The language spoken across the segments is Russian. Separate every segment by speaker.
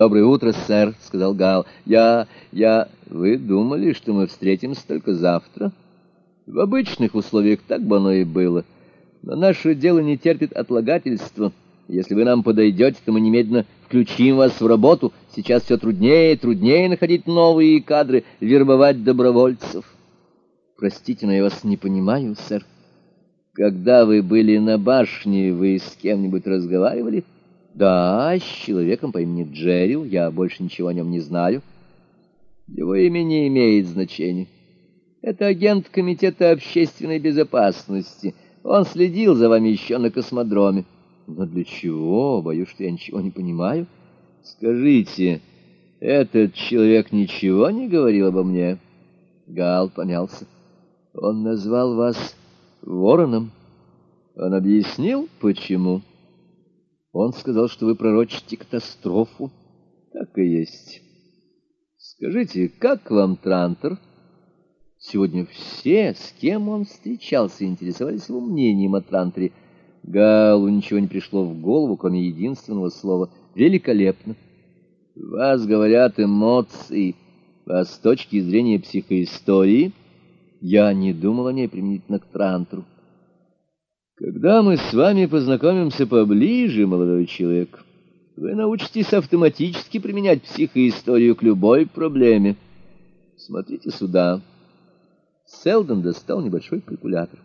Speaker 1: «Доброе утро, сэр», — сказал Гал. «Я... я... Вы думали, что мы встретимся только завтра?» «В обычных условиях так бы оно и было. Но наше дело не терпит отлагательства. Если вы нам подойдете, то мы немедленно включим вас в работу. Сейчас все труднее и труднее находить новые кадры, вербовать добровольцев». «Простите, но я вас не понимаю, сэр. Когда вы были на башне, вы с кем-нибудь разговаривали?» Да, с человеком по имени Джерил, я больше ничего о нем не знаю. Его имя не имеет значения. Это агент Комитета общественной безопасности. Он следил за вами еще на космодроме. Но для чего? Боюсь, что я ничего не понимаю. Скажите, этот человек ничего не говорил обо мне? Гал помялся. Он назвал вас вороном. Он объяснил, почему? Он сказал, что вы пророчите катастрофу. Так и есть. Скажите, как вам Трантор? Сегодня все, с кем он встречался, интересовались его мнением о Транторе. Галу ничего не пришло в голову, кроме единственного слова «великолепно». Вас говорят эмоции, а с точки зрения психоистории я не думал о ней применительно к Трантору. Когда мы с вами познакомимся поближе, молодой человек, вы научитесь автоматически применять психоисторию к любой проблеме. Смотрите сюда. Селдон достал небольшой калькулятор.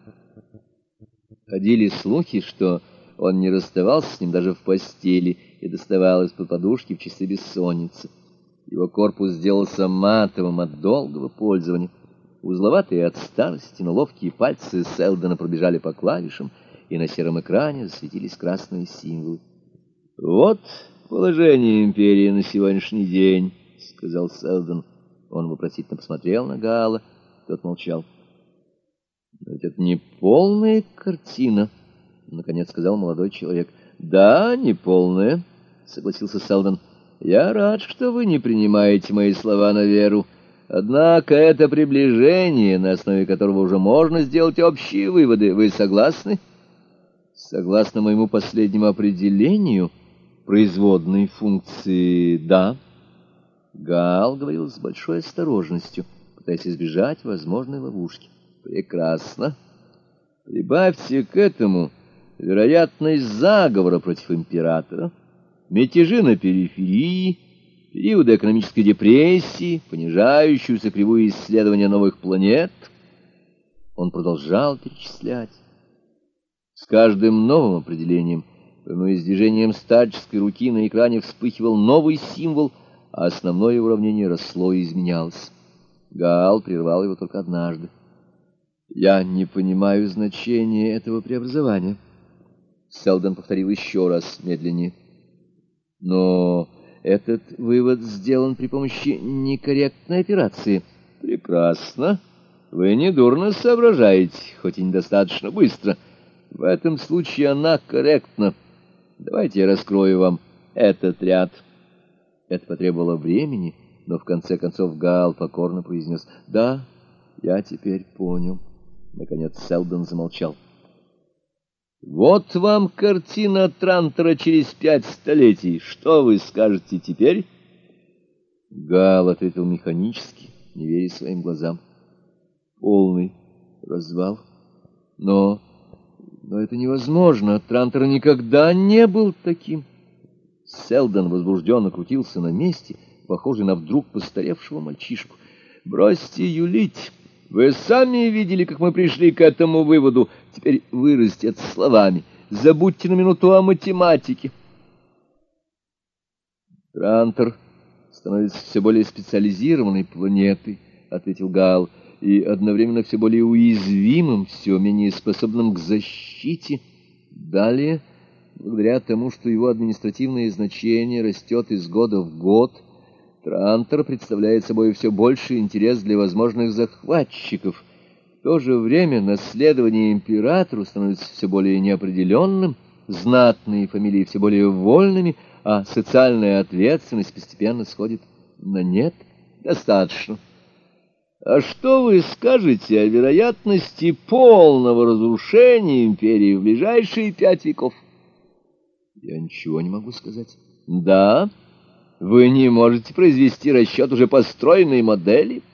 Speaker 1: Ходили слухи, что он не расставался с ним даже в постели и доставал из-под подушки в часы бессонницы. Его корпус сделался матовым от долгого пользования. Узловатые от старости, но ловкие пальцы Селдона пробежали по клавишам — и на сером экране засветились красные символы. «Вот положение империи на сегодняшний день», — сказал Селдон. Он вопросительно посмотрел на Гала, тот молчал. «Но ведь это не полная картина», — наконец сказал молодой человек. «Да, не полная», — согласился Селдон. «Я рад, что вы не принимаете мои слова на веру. Однако это приближение, на основе которого уже можно сделать общие выводы. Вы согласны?» Согласно моему последнему определению производной функции «да», Гал говорил с большой осторожностью, пытаясь избежать возможной ловушки. «Прекрасно. Прибавьте к этому вероятность заговора против императора, мятежи на периферии, периоды экономической депрессии, понижающуюся кривую исследования новых планет». Он продолжал перечислять. С каждым новым определением, повинуясь движением статической руки, на экране вспыхивал новый символ, а основное уравнение росло и изменялось. Гаал прервал его только однажды. «Я не понимаю значения этого преобразования». Селдон повторил еще раз медленнее. «Но этот вывод сделан при помощи некорректной операции». «Прекрасно. Вы недурно соображаете, хоть и недостаточно быстро». В этом случае она корректна. Давайте я раскрою вам этот ряд. Это потребовало времени, но в конце концов Гал покорно произнес «Да, я теперь понял». Наконец Селдон замолчал. «Вот вам картина Трантора через пять столетий. Что вы скажете теперь?» Гал ответил механически, не веря своим глазам. «Полный развал. Но но это невозможно. Трантор никогда не был таким. Селдон возбужденно крутился на месте, похожий на вдруг постаревшего мальчишку. «Бросьте юлить! Вы сами видели, как мы пришли к этому выводу. Теперь выразьте это словами. Забудьте на минуту о математике». «Трантор становится все более специализированной планетой», — ответил Гаал и одновременно все более уязвимым, все менее способным к защите. Далее, благодаря тому, что его административное значение растет из года в год, Трантор представляет собой все больший интерес для возможных захватчиков. В то же время наследование императору становится все более неопределенным, знатные фамилии все более вольными, а социальная ответственность постепенно сходит на нет. Достаточно. А что вы скажете о вероятности полного разрушения империи в ближайшие пять веков? Я ничего не могу сказать. Да, Вы не можете произвести расчет уже построенной модели? —